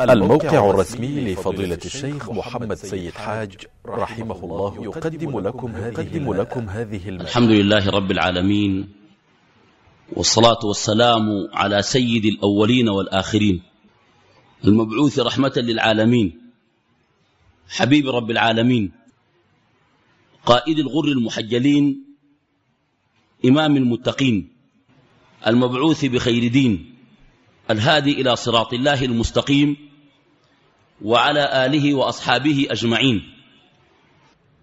الموقع الرسمي لفضيلة الشيخ محمد سيد حاج رحمه الله يقدم لكم هذه, لكم هذه الحمد لله رب العالمين والصلاة والسلام على سيد الأولين والآخرين المبعوث رحمة للعالمين حبيب رب العالمين قائد الغر المحجلين إمام المتقين المبعوث بخير دين. الهادي إلى صراط الله المستقيم وعلى آله وأصحابه أجمعين.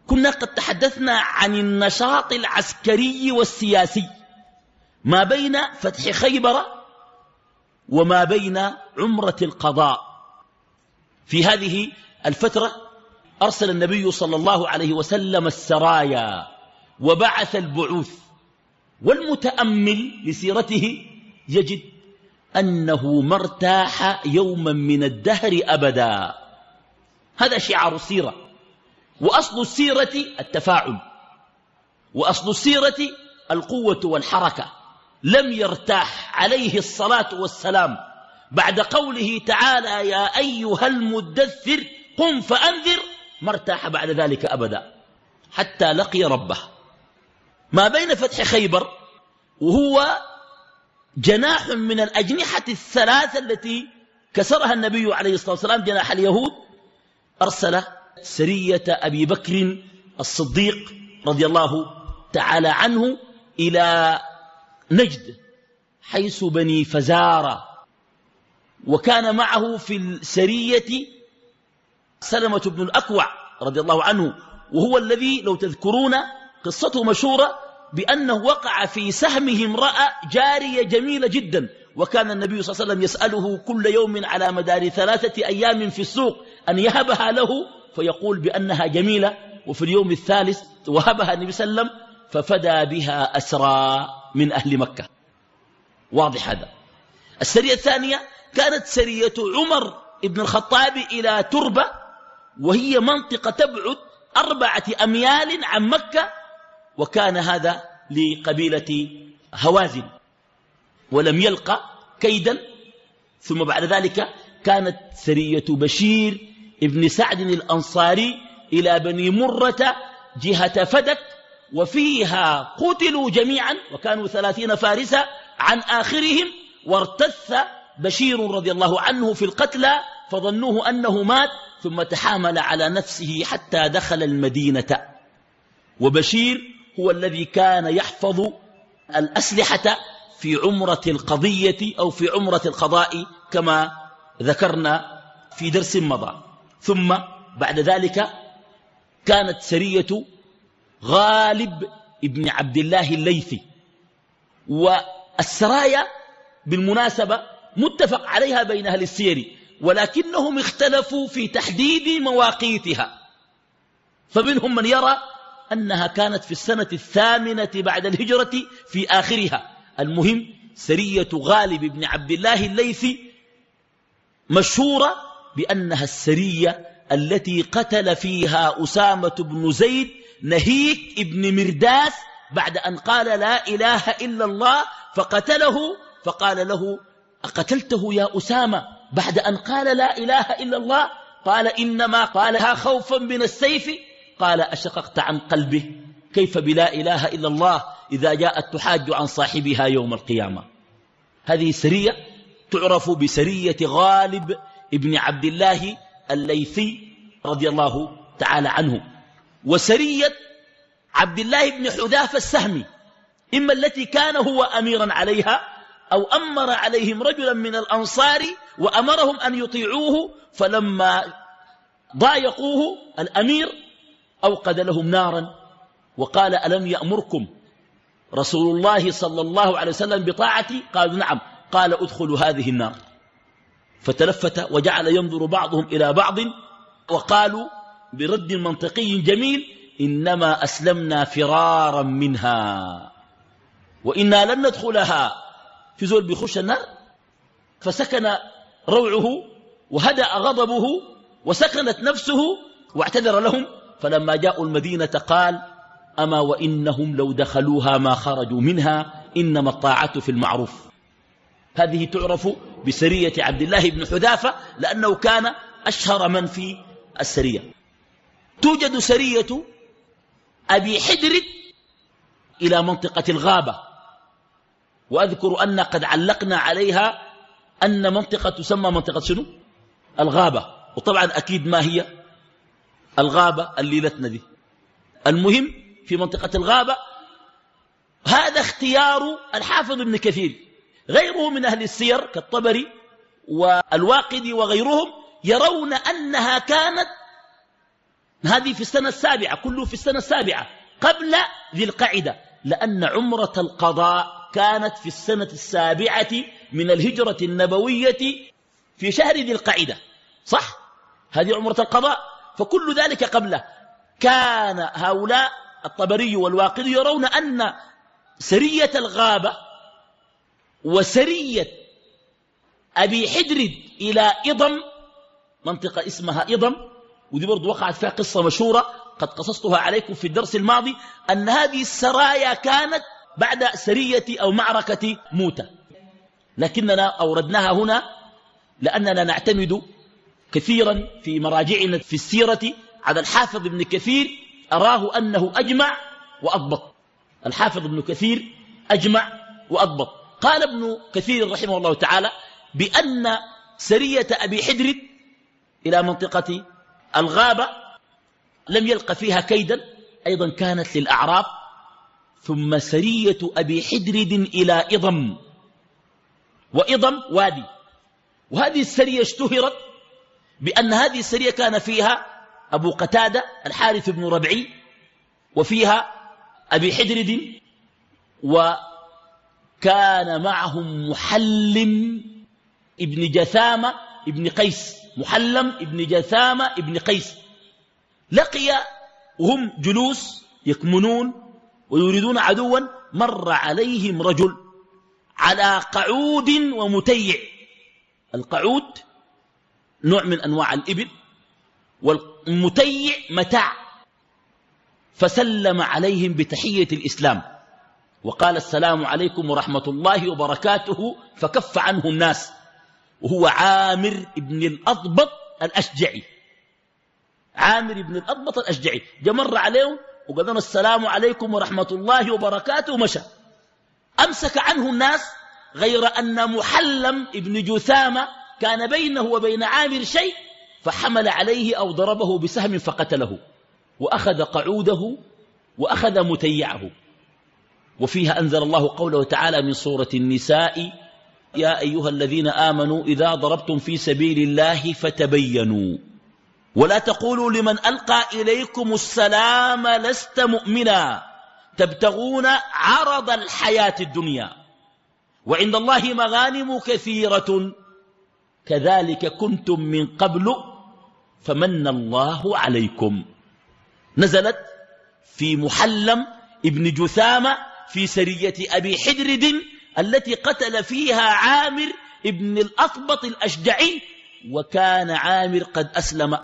كنا قد تحدثنا عن النشاط العسكري والسياسي ما بين فتح خيبر وما بين عمرة القضاء. في هذه الفترة أرسل النبي صلى الله عليه وسلم السرايا وبعث البعوث والمتأمل لسيرته يجد أنه ما ارتاح يوما من الدهر أبدا. هذا شعار السيرة. وأصل السيرة التفاعل. وأصل السيرة القوة والحركة. لم يرتاح عليه الصلاة والسلام. بعد قوله تعالى يا أيها المدثر قم فأنذر. ما ارتاح بعد ذلك أبدا. حتى لقي ربه. ما بين فتح خيبر وهو جناح من الأجنحة الثلاثة التي كسرها النبي عليه الصلاة والسلام جناح اليهود. أرسل سرية أبي بكر الصديق رضي الله تعالى عنه إلى نجد حيث بني فزارة. وكان معه في السرية سلمة بن الأكوع رضي الله عنه وهو الذي لو تذكرون قصته مشهورة بأنه وقع في سهمه امرأة جارية جميلة جدا. وكان النبي صلى الله عليه وسلم يسأله كل يوم على مدار ثلاثة أيام في السوق أن يهبها له فيقول بأنها جميلة. وفي اليوم الثالث وهبها النبي صلى الله عليه وسلم ففدى بها أسرى من أهل مكة. واضح هذا. السرية الثانية كانت سرية عمر بن الخطاب إلى تربة وهي منطقة تبعد أربعة أميال عن مكة وكان هذا لقبيلة هوازن ولم يلقى كيدا. ثم بعد ذلك كانت سرية بشير ابن سعد الأنصاري إلى بني مرة جهة فدك وفيها قتلوا جميعا وكانوا ثلاثين فارسا عن آخرهم وارتث بشير رضي الله عنه في القتلى فظنوه أنه مات ثم تحامل على نفسه حتى دخل المدينة. وبشير هو الذي كان يحفظ الأسلحة في عمرة القضية أو في عمرة القضاء كما ذكرنا في درس مضى. ثم بعد ذلك كانت سرية غالب ابن عبد الله الليثي. والسرايا بالمناسبة متفق عليها بين أهل السير ولكنهم اختلفوا في تحديد مواقيتها. فمنهم من يرى أنها كانت في السنة الثامنة بعد الهجرة في آخرها. المهم سرية غالب بن عبد الله الليثي مشهورة بأنها السرية التي قتل فيها أسامة بن زيد نهيك ابن مرداس بعد أن قال لا إله إلا الله فقتله فقال له أقتلته يا أسامة بعد أن قال لا إله إلا الله؟ قال إنما قالها خوفا من السيف. قال أشققت عن قلبه كيف بلا إله إلا الله إذا جاءت تحاج عن صاحبها يوم القيامة. هذه سرية تعرف بسرية غالب ابن عبد الله الليثي رضي الله تعالى عنه وسرية عبد الله بن حذافة السهمي إما التي كان هو أميرا عليها أو أمر عليهم رجلا من الأنصار وأمرهم أن يطيعوه فلما ضايقوه الأمير أوقد لهم نارا وقال ألم يأمركم رسول الله صلى الله عليه وسلم بطاعتي؟ قالوا نعم. قال ادخلوا هذه النار. فتلفت وجعل ينظر بعضهم إلى بعض وقالوا برد منطقي جميل إنما أسلمنا فرارا منها وإنا لن ندخلها. في زول بيخش النار فسكن روعه وهدأ غضبه وسكنت نفسه واعتذر لهم. فلما جاءوا المدينة قال أما وإنهم لو دخلوها ما خرجوا منها إنما الطاعة في المعروف. هذه تعرف بسرية عبد الله بن حذافة لأنه كان أشهر من في السرية. توجد سرية أبي حدر إلى منطقة الغابة. وأذكر أن قد علقنا عليها أن منطقة تسمى منطقة شنو؟ الغابة. وطبعا أكيد ما هي؟ الغابة الليلتنا دي. المهم في منطقة الغابة هذا اختيار الحافظ ابن كثير. غيره من أهل السير كالطبري والواقدي وغيرهم يرون أنها كانت هذه في السنة السابعة كله في السنة السابعة قبل ذي القعدة لأن عمرة القضاء كانت في السنة السابعة من الهجرة النبوية في شهر ذي القعدة. صح؟ هذه عمرة القضاء؟ فكل ذلك قبله. كان هؤلاء الطبري والواقدي يرون أن سرية الغابة وسرية أبي حدرد إلى إضم منطقة اسمها إضم ودي برضو وقعت فيها قصة مشهورة قد قصصتها عليكم في الدرس الماضي أن هذه السرايا كانت بعد سرية أو معركة موتة لكننا أوردناها هنا لأننا نعتمد كثيرا في مراجعنا في السيرة على الحافظ ابن كثير أراه أنه أجمع وأضبط. الحافظ ابن كثير أجمع وأضبط. قال ابن كثير رحمه الله تعالى بأن سرية أبي حدر إلى منطقة الغابة لم يلق فيها كيدا أيضا كانت للأعراب. ثم سرية أبي حدرد إلى إضم. وإضم وادي. وهذه السرية اشتهرت بأن هذه السرية كان فيها أبو قتادة الحارث بن ربعي وفيها أبي حدرد وكان معهم محلم ابن جثامة ابن قيس محلم ابن جثامة ابن قيس. لقي وهم جلوس يكمنون ويريدون عدوا مر عليهم رجل على قعود ومتيع. القعود نوع من أنواع الإبل والمتيع متاع فسلم عليهم بتحية الإسلام. وقال السلام عليكم ورحمة الله وبركاته فكف عنه الناس. وهو عامر بن الأضبط الأشجعي. عامر بن الأضبط الأشجعي. جمر عليهم وقال لهم السلام عليكم ورحمة الله وبركاته ومشى. أمسك عنه الناس غير أن محلم ابن جثامة كان بينه وبين عامر شيء فحمل عليه أو ضربه بسهم فقتله وأخذ قعوده وأخذ متيعه. وفيها أنزل الله قوله تعالى من سورة النساء يا أيها الذين آمنوا إذا ضربتم في سبيل الله فتبينوا. ولا تقولوا لمن ألقى إليكم السلام لست مؤمنا. تبتغون عرض الحياة الدنيا. وعند الله مغانم كثيرة كذلك كنتم من قبل فمن الله عليكم. نزلت في محلم ابن جثامة في سرية أبي حدرد التي قتل فيها عامر ابن الأطبط الأشجعي وكان عامر قد أسلم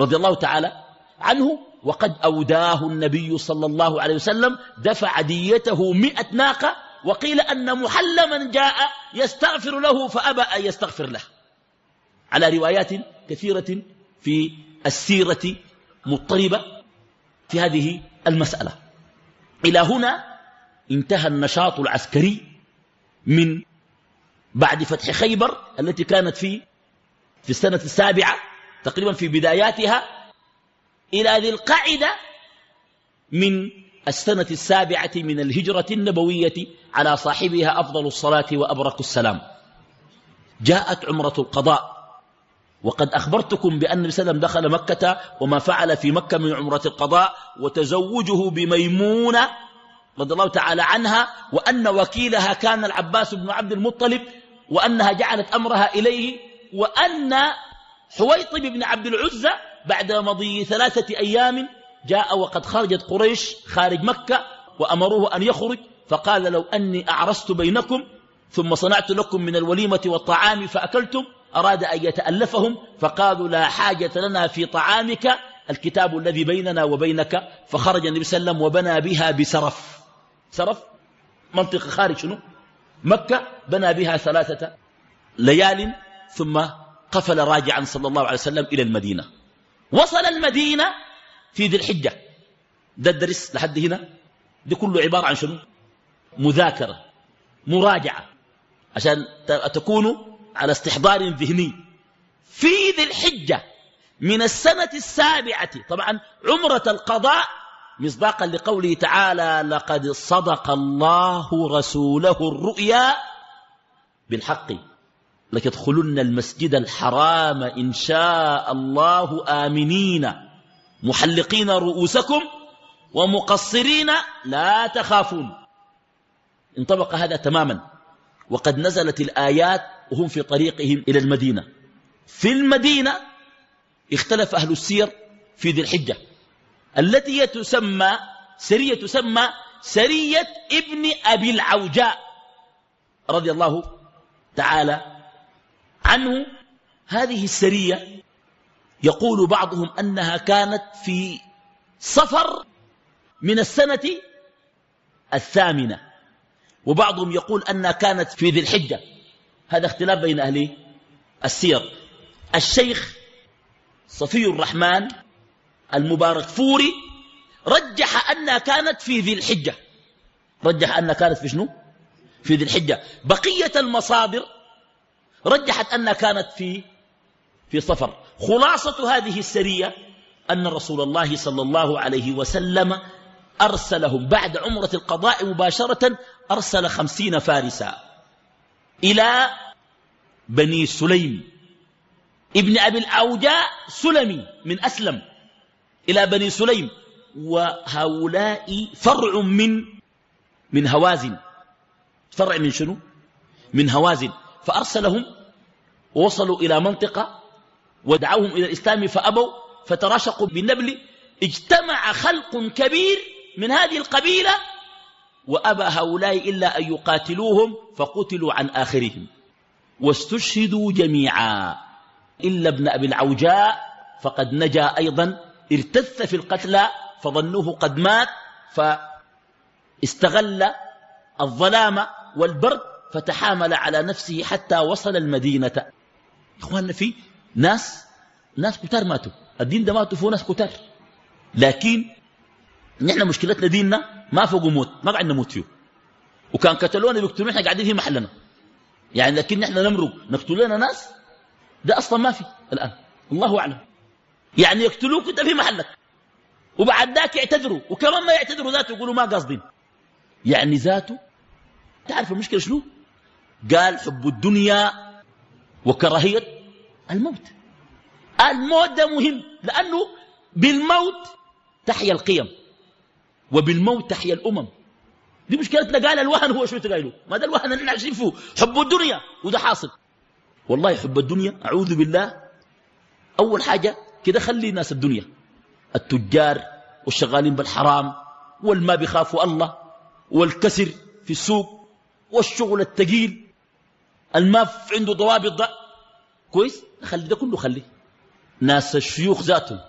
رضي الله تعالى عنه وقد أوداه النبي صلى الله عليه وسلم دفع ديته مئة ناقة وقيل أن محلما جاء يستغفر له فأبى أن يستغفر له. على روايات كثيرة في السيرة مضطربة في هذه المسألة. إلى هنا انتهى النشاط العسكري من بعد فتح خيبر التي كانت في في السنة السابعة تقريبا في بداياتها إلى ذي القاعدة من السنة السابعة من الهجرة النبوية على صاحبها أفضل الصلاة وأبرك السلام. جاءت عمرة القضاء. وقد أخبرتكم بأن النبي صلى الله عليه وسلم دخل مكة وما فعل في مكة من عمرة القضاء وتزوجه بميمونة رضي الله تعالى عنها وأن وكيلها كان العباس بن عبد المطلب وأنها جعلت أمرها إليه وأن حويطب بن عبد العزة بعد مضي ثلاثة أيام جاء وقد خرجت قريش خارج مكة وأمروه أن يخرج فقال لو أني أعرست بينكم ثم صنعت لكم من الوليمة والطعام فأكلتم أراد أن يتألفهم فقالوا لا حاجة لنا في طعامك الكتاب الذي بيننا وبينك فخرج النبي صلى الله عليه وسلم وبنى بها بسرف. سرف؟ منطقة خارج شنو؟ مكة بنى بها ثلاثة ليال ثم قفل راجعا صلى الله عليه وسلم إلى المدينة. وصل المدينة في ذي الحجة. ده الدرس لحد هنا. ده كله عبارة عن شنو؟ مذاكرة مراجعة. عشان تكونوا على استحضار ذهني. في ذي الحجة من السنة السابعة. طبعا عمرة القضاء مصداقا لقوله تعالى لقد صدق الله رسوله الرؤيا بالحق. لتدخلن المسجد الحرام إن شاء الله آمنين. محلقين رؤوسكم ومقصرين لا تخافون. انطبق هذا تماما. وقد نزلت الآيات وهم في طريقهم إلى المدينة. في المدينة اختلف أهل السير في ذي الحجة. التي تسمى سرية تسمى سرية ابن أبي العوجاء رضي الله تعالى عنه. هذه السرية يقول بعضهم أنها كانت في صفر من السنة الثامنة وبعضهم يقول أنها كانت في ذي الحجة. هذا اختلاف بين أهل السير. الشيخ صفي الرحمن المبارك فوري رجح أنها كانت في ذي الحجة. رجح أنها كانت في شنو؟ في ذي الحجة. بقية المصادر رجحت أنها كانت في في صفر. خلاصة هذه السرية أن رسول الله صلى الله عليه وسلم أرسلهم بعد عمرة القضاء مباشرة أرسل خمسين فارسا إلى بني سليم ابن أبي الأوجاء سلمي من أسلم إلى بني سليم وهؤلاء فرع من من هوازن. فرع من شنو؟ من هوازن. فأرسلهم ووصلوا إلى منطقة ودعوهم إلى الإسلام فأبوا فتراشقوا بالنبل. اجتمع خلق كبير من هذه القبيلة وأبى هؤلاء إلا أن يقاتلوهم فقتلوا عن آخرهم. واستشهدوا جميعا. إلا ابن أبي العوجاء فقد نجا أيضا. ارتث في القتلى فظنوه قد مات فاستغل الظلام والبرد فتحامل على نفسه حتى وصل المدينة. إخواننا في ناس ناس كتار ماتوا. الدين ده ماتوا فيه ناس كتار. لكن نحن مشكلتنا ديننا ما فوق موت ما قاعد نموت فيه. وكان قتلونا بيقتلون إحنا قاعدين في محلنا. يعني لكن نحن نمرق نقتل لنا ناس ده أصلا ما في الآن. الله أعلم. يعني يقتلوك انت في محلك. وبعد ذاك يعتذروا. وكمان ما يعتذروا ذاته يقولوا ما قاصدين. يعني ذاته تعرف المشكلة شنو؟ قال حب الدنيا وكراهية. الموت. الموت ده مهم لأنه بالموت تحيا القيم وبالموت تحيا الأمم. دي مشكلتنا قال الوهن هو شو تقايله؟ ما ده الوهن اللي عايشين فيه. حب الدنيا وده حاصل. والله حب الدنيا أعوذ بالله. أول حاجة كده خلي ناس الدنيا. التجار والشغالين بالحرام والما بيخافوا الله والكسر في السوق والشغل التقيل. الما عنده ضوابط ده. كويس؟ خلي ده كله خليه. ناس الشيوخ ذاتهم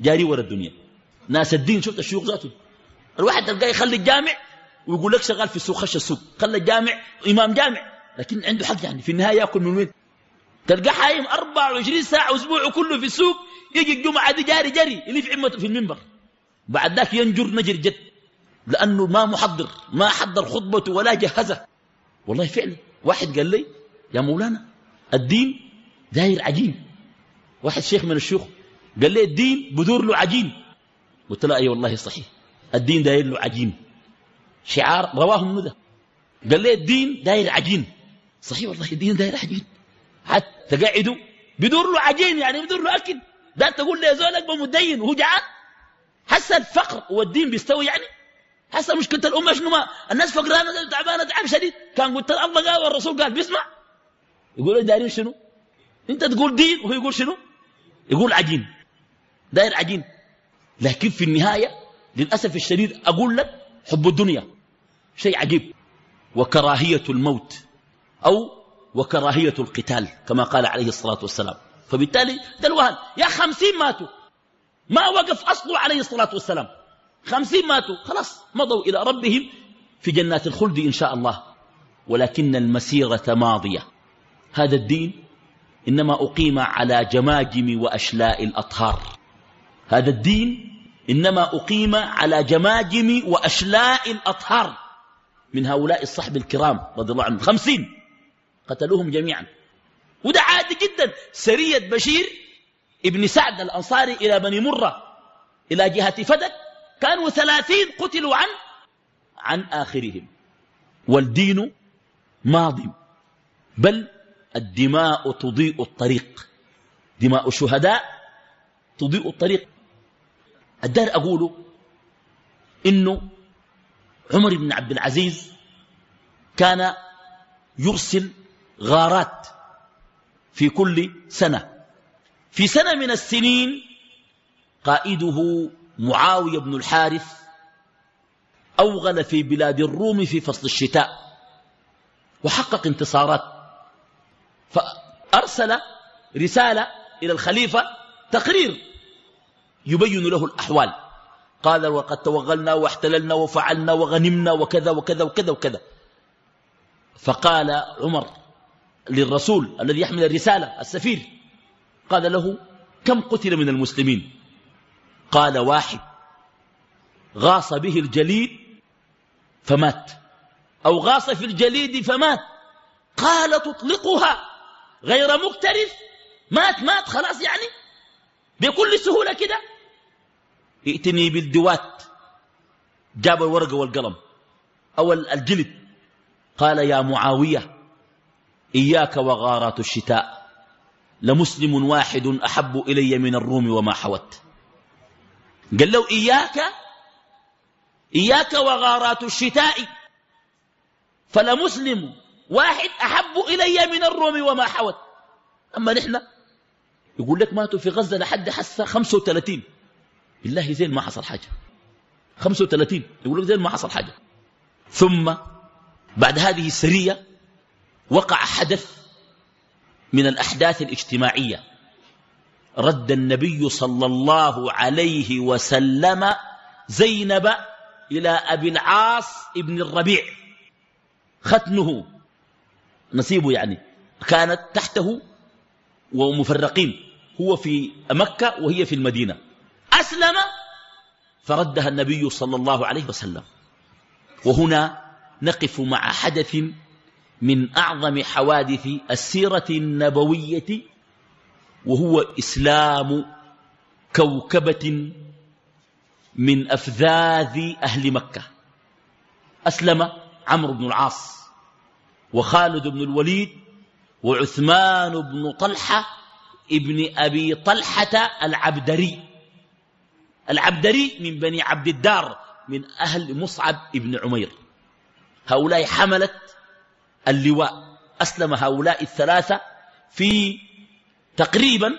جاري ورا الدنيا. ناس الدين شفت الشيوخ ذاتهم؟ الواحد تلقاه يخلي الجامع ويقول لك شغال في السوق خش السوق. خلى الجامع إمام جامع لكن عنده حق يعني. في النهاية يأكل من وين؟ تلقاه حايم 24 ساعة أسبوعه كله في السوق يجي الجمعة دي جاري جري اللي في عمته في المنبر. بعد ذاك ينجر نجر جد لأنه ما محضر ما حضر خطبته ولا جهزه. والله فعلا واحد قال لي يا مولانا الدين داير عجين واحد شيخ من الشيوخ قال لي الدين بدور له عجين قلت له أي والله صحيح. الدين داير له عجين. شعار رواه الندى قال لي الدين داير عجين. صحيح والله الدين داير عجين. حتى قعدوا بدور له عجين يعني بدور له أكل. ده تقول لي زول اكبر متدين وهو جعان. حس الفقر والدين بيستوي يعني. حس مشكلة الأمة شنو ما؟ الناس فقرانة تعبانة تعب شديد. كان قلت الله قال والرسول قال بيسمع. يقول دايرين شنو؟ انت تقول دين وهو يقول شنو؟ يقول عجين. داير عجين. لكن في النهاية للأسف الشديد أقول لك حب الدنيا شيء عجيب. وكراهية الموت أو وكراهية القتال كما قال عليه الصلاة والسلام. فبالتالي ده الوهن. يا خمسين ماتوا. ما وقف أصله عليه الصلاة والسلام. خمسين ماتوا. خلاص مضوا إلى ربهم في جنات الخلد إن شاء الله. ولكن المسيرة ماضية. هذا الدين إنما أقيم على جماجم وأشلاء الأطهار. هذا الدين إنما أقيم على جماجم وأشلاء الأطهار. من هؤلاء الصحب الكرام رضي الله عنهم. خمسين. قتلوهم جميعا. وده عادي جدا. سرية بشير ابن سعد الأنصاري إلى بني مرة إلى جهة فدك كانوا ثلاثين قتلوا عن عن آخرهم. والدين ماض بل الدماء تضيء الطريق. دماء الشهداء تضيء الطريق. الدار أقول إنه عمر بن عبد العزيز كان يرسل غارات في كل سنة. في سنة من السنين قائده معاوية بن الحارث أوغل في بلاد الروم في فصل الشتاء وحقق انتصارات. فأرسل رسالة إلى الخليفة تقرير يبين له الأحوال. قال وقد توغلنا واحتللنا وفعلنا وغنمنا وكذا وكذا وكذا وكذا. فقال عمر للرسول الذي يحمل الرسالة السفير قال له كم قتل من المسلمين؟ قال واحد. غاص به الجليد فمات. أو غاص في الجليد فمات. قال تطلقها. غير مكترث مات مات خلاص يعني؟ بكل سهولة كده؟ ائتني بالدوات. جاب الورقة والقلم. أو الجلد. قال يا معاوية إياك وغارات الشتاء. لمسلم واحد أحب إلي من الروم وما حوت. قال له إياك؟ إياك وغارات الشتاء. فلمسلم واحد أحب إلي من الروم وما حوت. أما نحن؟ يقول لك ماتوا في غزة لحد حسة 35 بالله زين ما حصل حاجة. 35 يقول لك زين ما حصل حاجة. ثم بعد هذه السرية وقع حدث من الأحداث الاجتماعية. رد النبي صلى الله عليه وسلم زينب إلى أبي العاص ابن الربيع. ختنه نصيبه يعني. كانت تحته ومفرقين هو في مكة وهي في المدينة. أسلم فردها النبي صلى الله عليه وسلم. وهنا نقف مع حدث من أعظم حوادث السيرة النبوية وهو إسلام كوكبة من أفذاذ أهل مكة. أسلم عمرو بن العاص. وخالد بن الوليد وعثمان بن طلحة ابن أبي طلحة العبدري. العبدري من بني عبد الدار من أهل مصعب ابن عمير. هؤلاء حملت اللواء. أسلم هؤلاء الثلاثة في تقريبا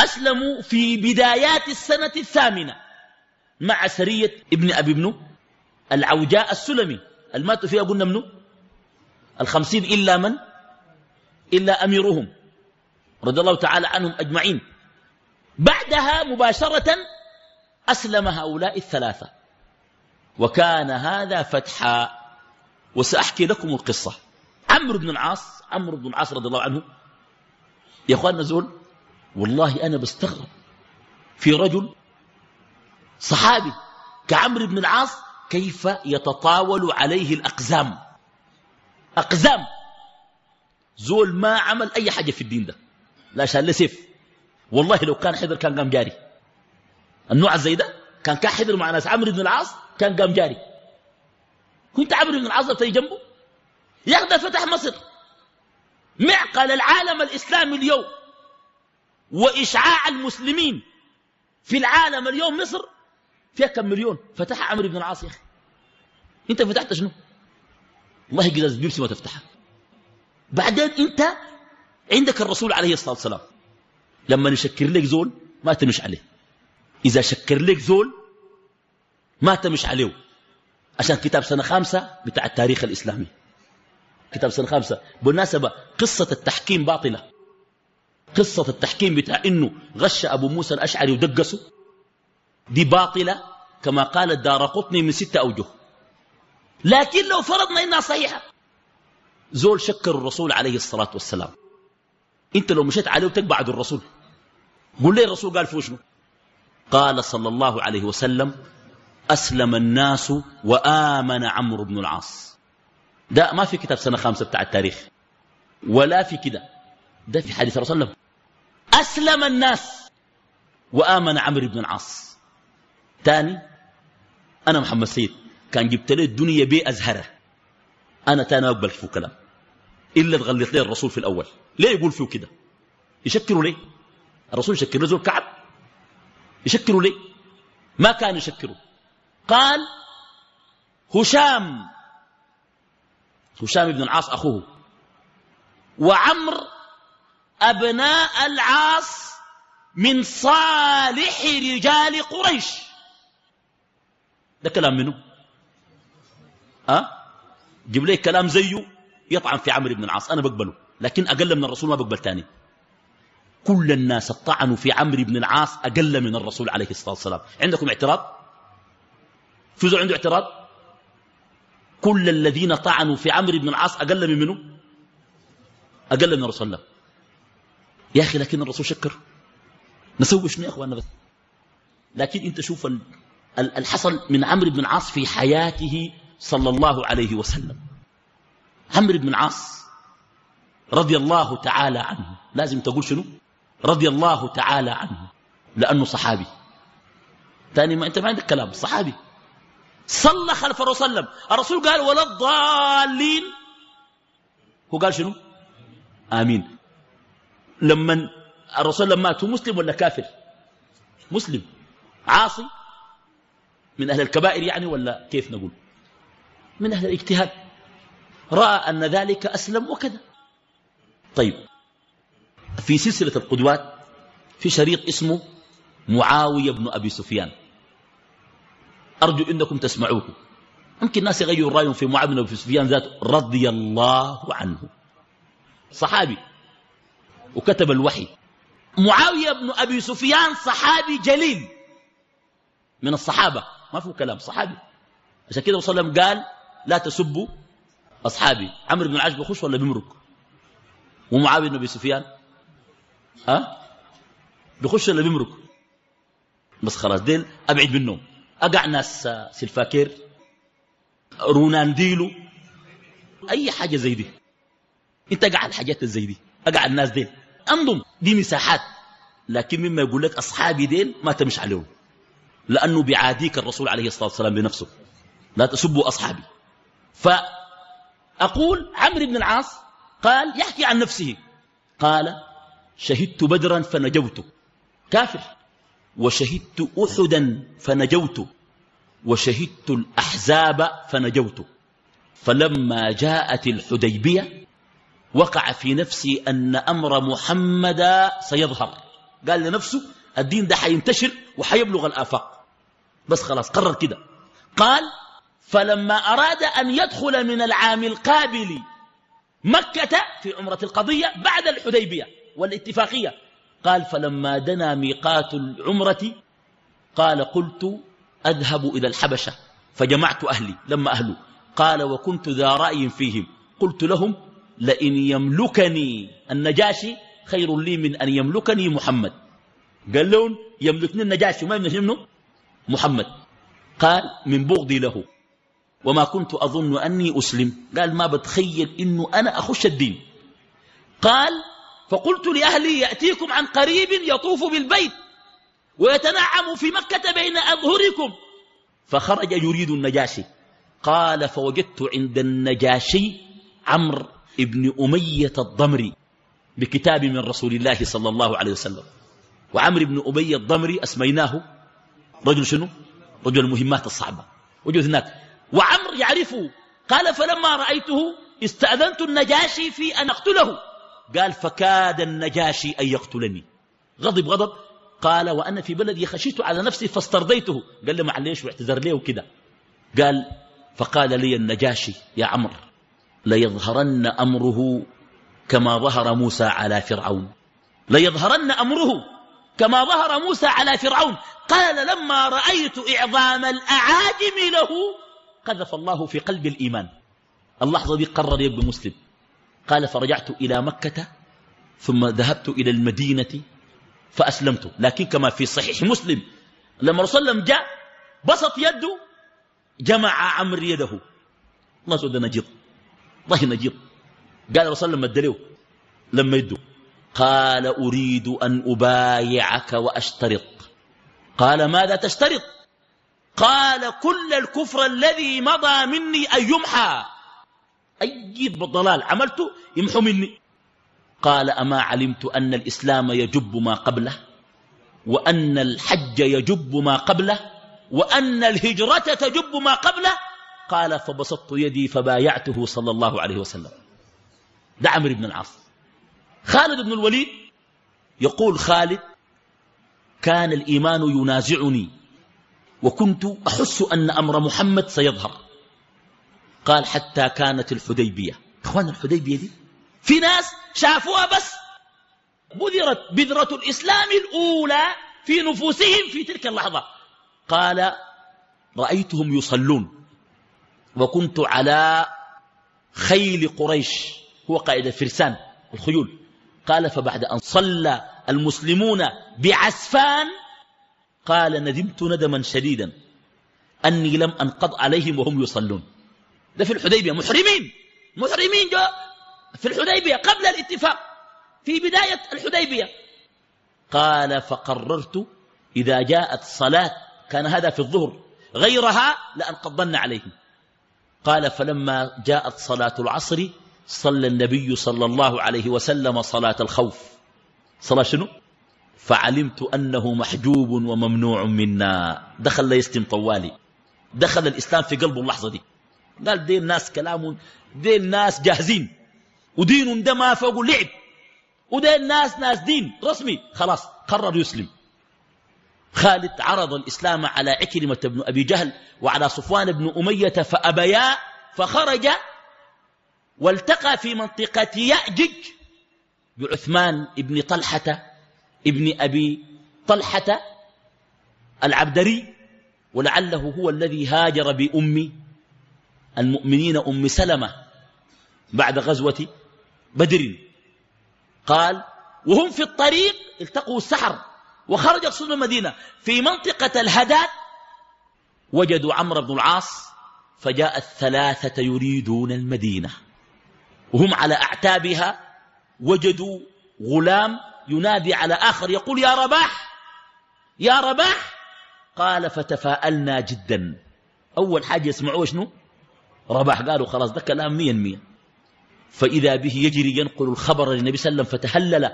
أسلموا في بدايات السنة الثامنة مع سرية ابن أبي ابن العوجاء السلمي. المات فيها قلنا منه الخمسين إلا من؟ إلا أميرهم رضي الله تعالى عنهم أجمعين. بعدها مباشرة أسلم هؤلاء الثلاثة. وكان هذا فتحا وسأحكي لكم القصة. عمرو بن العاص عمرو بن العاص رضي الله عنه يا أخواننا زول والله أنا بستغرب. في رجل صحابي كعمرو بن العاص كيف يتطاول عليه الأقزام؟ أقزام. زول ما عمل أي حاجة في الدين ده. لا شال سيف. والله لو كان حذر كان قام جاري. النوع زي ده كان كان حذر مع ناس. عمرو بن العاص كان قام جاري. كنت عمرو بن العاص في جنبه؟ يقدر فتح مصر. معقل العالم الإسلامي اليوم وإشعاع المسلمين في العالم اليوم مصر فيها كم مليون؟ فتح عمرو بن العاص يا أخي. أنت فتحت شنو؟ والله قزاز بيبسي ما تفتحها. بعدين أنت عندك الرسول عليه الصلاة والسلام لما يشكر لك زول ما تمش عليه. إذا شكر لك زول ما تمش عليه. عشان كتاب سنة خامسة بتاع التاريخ الإسلامي. كتاب سنة خامسة. بالمناسبة قصة التحكيم باطلة. قصة التحكيم بتاع إنه غش أبو موسى الأشعري ودقسه. دي باطلة كما قال الدار قطني من ستة أوجه. لكن لو فرضنا إنها صحيحة. زول شكر الرسول عليه الصلاة والسلام. أنت لو مشيت عليه وتقبعد الرسول. قل لي الرسول قال فيه شنو؟ قال صلى الله عليه وسلم أسلم الناس وآمن عمرو بن العاص. ده ما في كتاب سنة خامسة بتاع التاريخ. ولا في كده. ده في حديث صلى الله أسلم الناس وآمن عمرو بن العاص. تاني أنا محمد سيد. كان جبت لي الدنيا بي أزهرة. أنا تاني أقبل فيه كلام. إلا تغلط لي الرسول في الأول. ليه يقول فيه كده؟ يشكروا ليه؟ الرسول يشكر له كعب. يشكروا ليه؟ ما كان يشكروا. قال هشام. هشام بن العاص أخوه. وعمر أبناء العاص من صالح رجال قريش. ده كلام منه؟ أه؟ جيب لي كلام زيه يطعن في عمرو بن العاص أنا بقبله لكن أقل من الرسول ما بقبل تاني. كل الناس طعنوا في عمرو بن العاص أقل من الرسول عليه الصلاة والسلام. عندكم اعتراض؟ في زول عنده اعتراض؟ كل الذين طعنوا في عمرو بن العاص أقل من منه أقل من الرسول الله يا أخي لكن الرسول شكر. نسوي شنو يا أخواننا بس؟ لكن أنت شوف الحصل من عمرو بن العاص في حياته صلى الله عليه وسلم. عمرو بن العاص رضي الله تعالى عنه. لازم تقول شنو؟ رضي الله تعالى عنه. لأنه صحابي. ثاني ما أنت ما عندك كلام. صحابي. صلى خلف الرسول صلى الرسول قال ولا الضالين. هو قال شنو؟ آمين. لما الرسول لما مات مسلم ولا كافر؟ مسلم. عاصي. من أهل الكبائر يعني ولا كيف نقول؟ من أهل الاجتهاد. رأى أن ذلك أسلم وكذا. طيب في سلسلة القدوات في شريط اسمه معاوية بن أبي سفيان. أرجو إنكم تسمعوه. يمكن الناس يغيروا رأيهم في معاوية بن أبي سفيان ذاته رضي الله عنه. صحابي وكتب الوحي. معاوية بن أبي سفيان صحابي جليل من الصحابة. ما فيه كلام صحابي. عشان كده وسلم قال لا تسبوا أصحابي. عمرو بن العاص بخش ولا بيمرق؟ ومعاوية بن أبي سفيان؟ ها؟ بخش ولا بيمرق؟ بس خلاص ديل أبعد منهم. أقع ناس سلفاكير رونالدينيو أي حاجة زي دي. أنت قاعد الحاجات الزي دي. أقع الناس ديل. انضم دي مساحات. لكن مما يقول لك أصحابي ديل ما تمش عليهم. لأنه بعاديك الرسول عليه الصلاة والسلام بنفسه. لا تسبوا أصحابي. فأقول عمرو بن العاص قال يحكي عن نفسه. قال شهدت بدرا فنجوت. كافر. وشهدت أحدا فنجوت. وشهدت الأحزاب فنجوت. فلما جاءت الحديبية وقع في نفسي أن أمر محمد سيظهر. قال لنفسه الدين ده حينتشر وحيبلغ الآفاق. بس خلاص قرر كده. قال فلما أراد أن يدخل من العام القابل مكة في عمرة القضية بعد الحديبية والاتفاقية قال فلما دنا ميقات العمرة قال قلت أذهب إلى الحبشة فجمعت أهلي لما أهلوا. قال وكنت ذا رأي فيهم. قلت لهم لئن يملكني النجاشي خير لي من أن يملكني محمد. قال لهم يملكني النجاشي وما يملكني منه؟ محمد. قال من بغضي له. وما كنت أظن أني أسلم. قال ما بتخيل إنه أنا أخش الدين. قال فقلت لأهلي يأتيكم عن قريب يطوف بالبيت ويتنعم في مكة بين أظهركم. فخرج يريد النجاشي. قال فوجدت عند النجاشي عمرو ابن أمية الضمري بكتاب من رسول الله صلى الله عليه وسلم. وعمرو بن أمية الضمري أسميناه. رجل شنو؟ رجل المهمات الصعبة. وجد هناك وعمر يعرفه. قال فلما رأيته استأذنت النجاشي في أن أقتله. قال فكاد النجاشي أن يقتلني. غضب غضب. قال وأنا في بلدي خشيت على نفسي فاسترضيته. قال لي معليش واعتذر ليه وكده. قال فقال لي النجاشي يا عمر ليظهرن أمره كما ظهر موسى على فرعون. ليظهرن أمره كما ظهر موسى على فرعون. قال لما رأيت إعظام الأعاجم له قذف الله في قلب الإيمان. اللحظة دي قرر يبقى مسلم. قال فرجعت إلى مكة ثم ذهبت إلى المدينة فأسلمت. لكن كما في صحيح مسلم لما رسول الله جاء بسط يده جمع عمر يده. الله سود نجيط الله نجيط قال رسول الله له لما يده. قال أريد أن أبايعك وأشترط. قال ماذا تشترط؟ قال كل الكفر الذي مضى مني أن يمحى. أي ضلال عملته؟ يمحو مني. قال أما علمت أن الإسلام يجب ما قبله وأن الحج يجب ما قبله وأن الهجرة تجب ما قبله. قال فبسطت يدي فبايعته صلى الله عليه وسلم. ده عمرو بن العاص. خالد بن الوليد يقول خالد كان الإيمان ينازعني. وكنت أحس أن أمر محمد سيظهر. قال حتى كانت الحديبية. إخوان الحديبية دي؟ في ناس شافوها بس. بذرت بذرة الإسلام الأولى في نفوسهم في تلك اللحظة. قال رأيتهم يصلون. وكنت على خيل قريش. هو قائد الفرسان الخيول. قال فبعد أن صلى المسلمون بعسفان قال ندمت ندما شديدا أني لم أنقض عليهم وهم يصلون. ده في الحديبية. محرمين. محرمين جو. في الحديبية. قبل الاتفاق. في بداية الحديبية. قال فقررت إذا جاءت صلاة كان هذا في الظهر. غيرها لأنقضن عليهم. قال فلما جاءت صلاة العصر صلى النبي صلى الله عليه وسلم صلاة الخوف. صلاة شنو؟ فعلمت أنه محجوب وممنوع منا. دخل ليستم طوالي. دخل الإسلام في قلبه اللحظة دي. قال دي الناس كلام دي الناس جاهزين. ودين ده ما فوق لعب. ودي الناس ناس دين رسمي. خلاص قرر يسلم. خالد عرض الإسلام على عكرمة بن أبي جهل وعلى صفوان بن أمية فأبيا فخرج والتقى في منطقة يأجج بعثمان بن طلحة ابن أبي طلحة العبدري ولعله هو الذي هاجر بأم المؤمنين أم سلمة بعد غزوة بدر. قال وهم في الطريق التقوا السحر وخرج يقصدون المدينة. في منطقة الهداد وجدوا عمرو بن العاص فجاء الثلاثة يريدون المدينة. وهم على أعتابها وجدوا غلام ينادي على آخر يقول يا رباح! يا رباح! قال فتفاءلنا جدا. أول حاجة يسمعوه شنو؟ رباح قالوا خلاص ده كلام ميا ميا فإذا به يجري ينقل الخبر للنبي صلى الله عليه وسلم فتهلل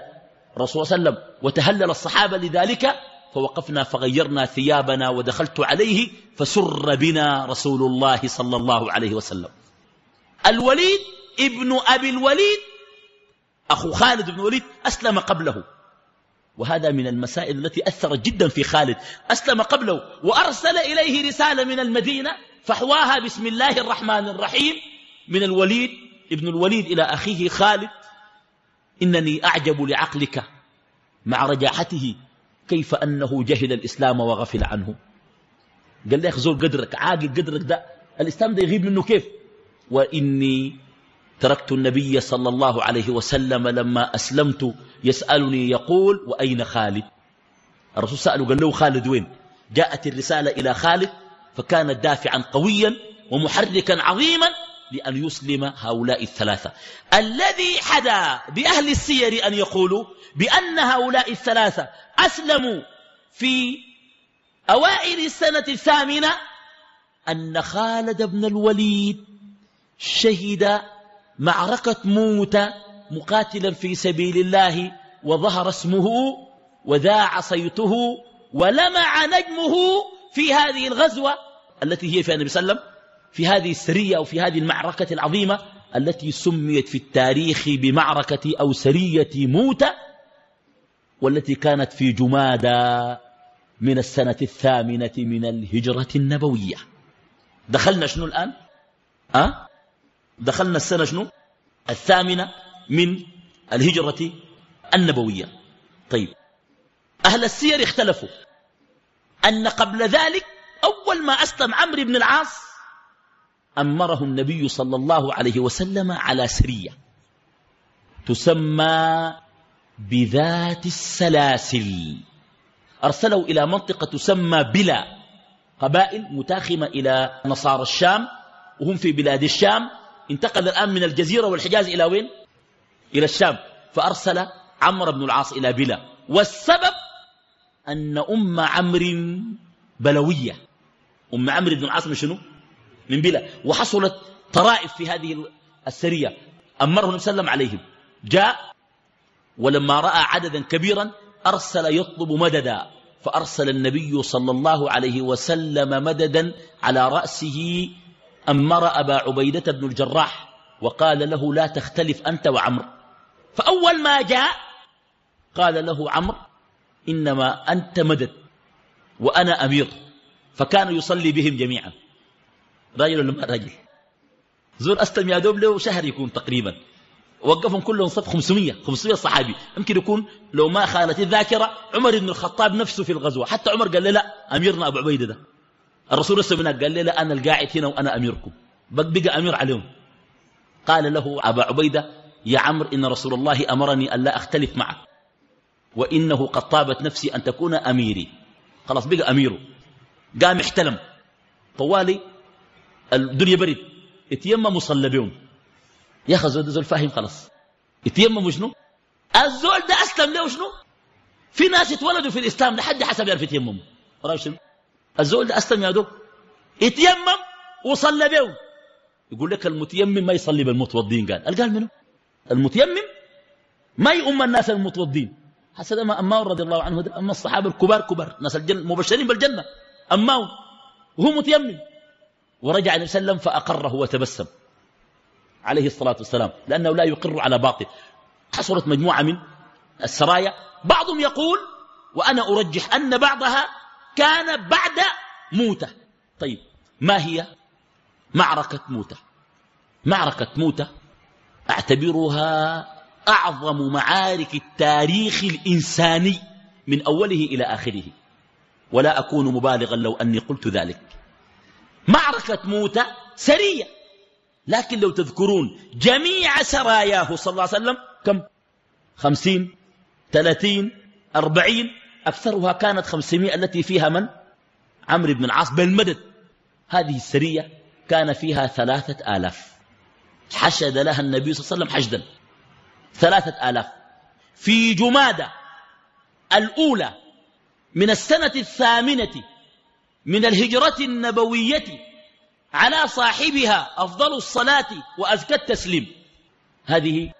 رسول صلى الله عليه وسلم وتهلل الصحابة لذلك فوقفنا فغيرنا ثيابنا ودخلت عليه فسر بنا رسول الله صلى الله عليه وسلم. الوليد ابن أبي الوليد أخو خالد بن الوليد أسلم قبله. وهذا من المسائل التي أثرت جدا في خالد. أسلم قبله وأرسل إليه رسالة من المدينة فحواها بسم الله الرحمن الرحيم من الوليد ابن الوليد إلى أخيه خالد. إنني أعجب لعقلك مع رجاحته كيف أنه جهل الإسلام وغفل عنه. قال لي أخ زول قدرك عاقل قدرك ده الإسلام ده يغيب منه كيف؟ وإني تركت النبي صلى الله عليه وسلم لما أسلمت يسألني يقول وأين خالد؟ الرسول سأله قال له خالد وين؟ جاءت الرسالة إلى خالد فكانت دافعا قويا ومحركا عظيما لأن يسلم هؤلاء الثلاثة. الذي حدا بأهل السير أن يقولوا بأن هؤلاء الثلاثة أسلموا في أوائل السنة الثامنة أن خالد بن الوليد شهد معركة موتى مقاتلا في سبيل الله وظهر اسمه وذاع صيته ولمع نجمه في هذه الغزوة التي هي في النبي صلى الله عليه وسلم في هذه السرية أو في هذه المعركة العظيمة التي سميت في التاريخ بمعركة أو سرية موتى والتي كانت في جمادى من السنة الثامنة من الهجرة النبوية دخلنا شنو الآن أه؟ دخلنا السنة شنو؟ الثامنة من الهجرة النبوية. طيب أهل السير اختلفوا. أن قبل ذلك أول ما أسلم عمرو بن العاص أمره النبي صلى الله عليه وسلم على سرية تسمى بذات السلاسل. أرسله إلى منطقة تسمى بلا قبائل متاخمة إلى نصارى الشام وهم في بلاد الشام. انتقل الآن من الجزيرة والحجاز إلى وين؟ إلى الشام. فأرسل عمرو بن العاص إلى بلا. والسبب أن أم عمرو بلوية. أم عمرو بن العاص من شنو؟ من بلا. وحصلت طرائف في هذه السرية. أمره وسلم عليهم. جاء ولما رأى عددا كبيرا أرسل يطلب مددا. فأرسل النبي صلى الله عليه وسلم مددا على رأسه أمر أبا عبيدة بن الجراح وقال له لا تختلف أنت وعمر. فأول ما جاء قال له عمرو إنما أنت مدد وأنا أمير. فكان يصلي بهم جميعا. راجل ولا ما راجل زول أسلم يا دوب له شهر يكون تقريبا. وقفهم كلهم صف 500 500 صحابي. يمكن يكون لو ما خانت الذاكرة عمر بن الخطاب نفسه في الغزوة. حتى عمر قال لي لا أميرنا أبو عبيدة ده. الرسول السبنا قال لي لا أنا القاعد هنا وأنا أميركم. بقى أمير عليهم. قال له أبا عبيدة يا عمرو إن رسول الله أمرني أن لا أختلف معك وإنه قد طابت نفسي أن تكون أميري. خلاص بقى أميره. قام احتلم. طوالي الدنيا برد. اتيمم وصلى بهم يا أخي الزول ده زول فاهم خلاص. يتيمم شنو الزول ده أسلم له شنو في ناس اتولدوا في الإسلام لحد حسب يعرف يتيمم شنو؟ الزول ده أسلم يا دوب. يتيمم وصلى بهم يقول لك المتيمم ما يصلي بالمتوضين قال. قال منه المتيمم ما يؤم الناس المتوضين. حسب ما أماه رضي الله عنه أما الصحابة الكبار كبار. ناس الجنة مبشرين بالجنة. أماه وهو متيمم. ورجع النبي صلى الله عليه وسلم فأقره وتبسم. عليه الصلاة والسلام. لأنه لا يقر على باطل. حصلت مجموعة من السرايا. بعضهم يقول وأنا أرجح أن بعضها كان بعد موته. طيب ما هي معركة موته؟ معركة موته أعتبرها أعظم معارك التاريخ الإنساني من أوله إلى آخره. ولا أكون مبالغا لو أني قلت ذلك. معركة موتة سرية لكن لو تذكرون جميع سراياه صلى الله عليه وسلم كم؟ خمسين ثلاثين أربعين أكثرها كانت خمسمائة التي فيها من؟ عمرو بن العاص بالمدد هذه السرية كان فيها ثلاثة آلاف. حشد لها النبي صلى الله عليه وسلم حشدا. ثلاثة آلاف. في جمادة الأولى من السنة الثامنة من الهجرة النبوية على صاحبها أفضل الصلاة وأزكى التسليم. هذه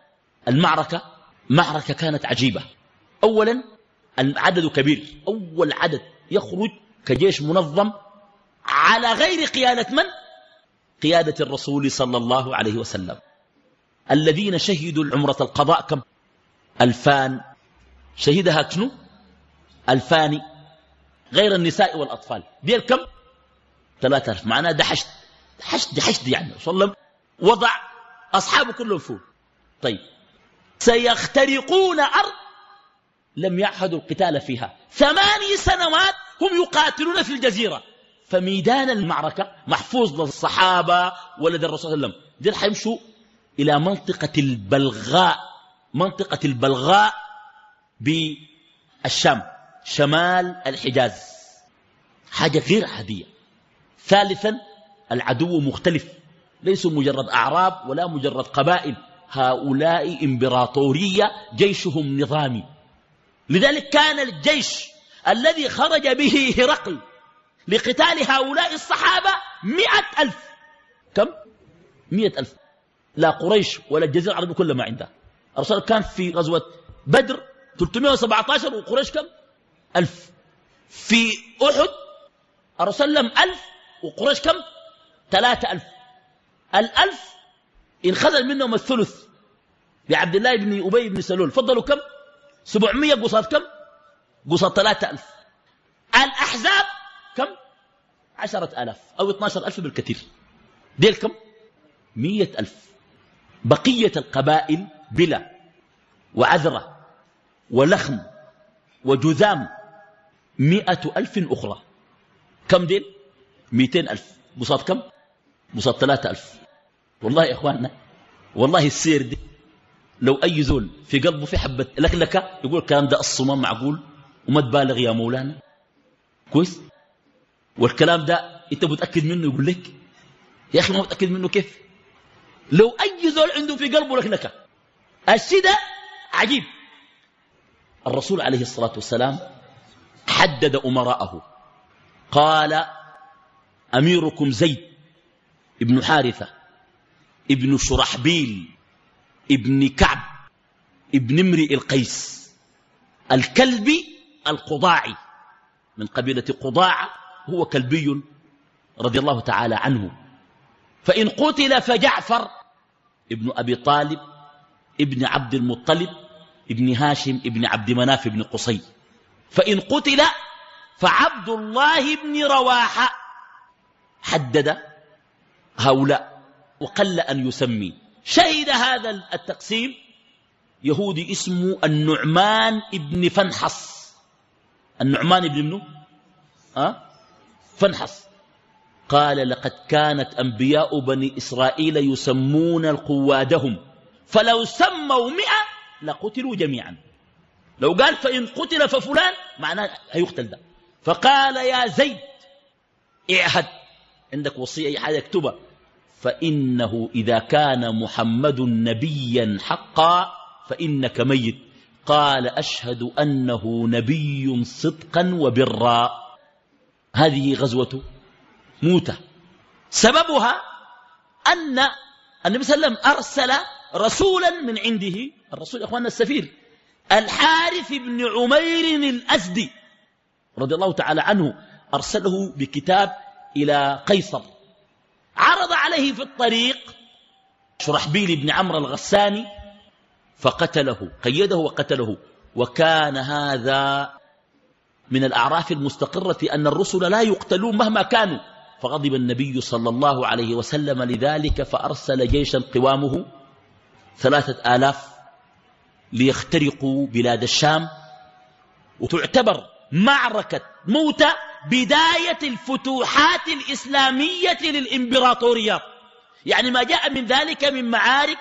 المعركة معركة كانت عجيبة. أولا العدد كبير. أول عدد يخرج كجيش منظم على غير قيادة من؟ قيادة الرسول صلى الله عليه وسلم. الذين شهدوا العمرة القضاء كم؟ ألفان. شهدها شنو؟ ألفان غير النساء والأطفال. ديال كم؟ ثلاثة ألف معناه ده حشد. حشد حشد يعني. وسلم وضع أصحابه كلهم فوق. طيب. سيخترقون أرض لم يعهدوا القتال فيها. ثماني سنوات هم يقاتلون في الجزيرة. فميدان المعركة محفوظ للصحابة ولد الرسول صلى الله عليه وسلم. دي حيمشوا إلى منطقة البلغاء. منطقة البلغاء بالشام. شمال الحجاز. حاجة غير عادية. ثالثا العدو مختلف. ليسوا مجرد أعراب ولا مجرد قبائل. هؤلاء إمبراطورية جيشهم نظامي. لذلك كان الجيش الذي خرج به هرقل لقتال هؤلاء الصحابة مئة ألف كم؟ مئة ألف لا قريش ولا الجزيرة العربية كلها ما عندها الرسول كان في غزوة بدر 317 وقريش كم؟ ألف في أحد الرسول لم ألف وقريش كم؟ ثلاثة ألف الألف انخذل منهم الثلث بعبد الله بن أبي بن سلول فضلوا كم؟ سبعمية قصاد كم؟ قصاد ثلاثة ألف الأحزاب كم؟ عشرة ألاف أو اثناشر ألف بالكثير ديل كم؟ مية ألف بقية القبائل بلا وعذرة ولخم وجذام مئة ألف أخرى كم ديل؟ مئتين ألف بصاد كم؟ بصاد ثلاثة ألف والله يا إخواننا والله السير دي لو أي زول في قلبه في حبة لكلكة يقول الكلام ده الصمام معقول وما تبالغ يا مولانا. كويس؟ والكلام ده أنت متأكد منه يقول لك؟ يا أخي ما متأكد منه كيف؟ لو أي زول عنده في قلبه لكلكة. الشيء ده عجيب. الرسول عليه الصلاة والسلام حدد أمراءه. قال أميركم زيد ابن حارثة ابن شرحبيل. ابن كعب ابن امرئ القيس الكلبي القضاعي. من قبيلة قضاع هو كلبي رضي الله تعالى عنه. فإن قتل فجعفر ابن أبي طالب ابن عبد المطلب ابن هاشم ابن عبد مناف ابن قصي. فإن قتل فعبد الله بن رواحة حدد هؤلاء وقل أن يسمي. شهد هذا التقسيم. يهودي اسمه النعمان ابن فنحص. النعمان ابن منه أه؟ فنحص. قال لقد كانت أنبياء بني إسرائيل يسمون القوادهم فلو سموا مئة لقتلوا جميعا. لو قال فإن قتل ففلان معناه هيقتل ده. فقال يا زيد اعهد. عندك وصية أي حاجة اكتبها. فإنه إذا كان محمد نبيا حقا فإنك ميت. قال أشهد أنه نبي صدقا وبرا. هذه غزوة موتة. سببها أن النبي صلى الله عليه وسلم أرسل رسولا من عنده الرسول أخواننا السفير الحارث بن عمير الأسدي رضي الله تعالى عنه أرسله بكتاب إلى قيصر. عرض عليه في الطريق. شرحبيل بن عمرو الغساني فقتله قيده وقتله. وكان هذا من الأعراف المستقرة أن الرسل لا يقتلون مهما كانوا. فغضب النبي صلى الله عليه وسلم لذلك فأرسل جيشا قوامه ثلاثة آلاف ليخترقوا بلاد الشام. وتعتبر معركة موتى بداية الفتوحات الإسلامية للإمبراطوريات يعني ما جاء من ذلك من معارك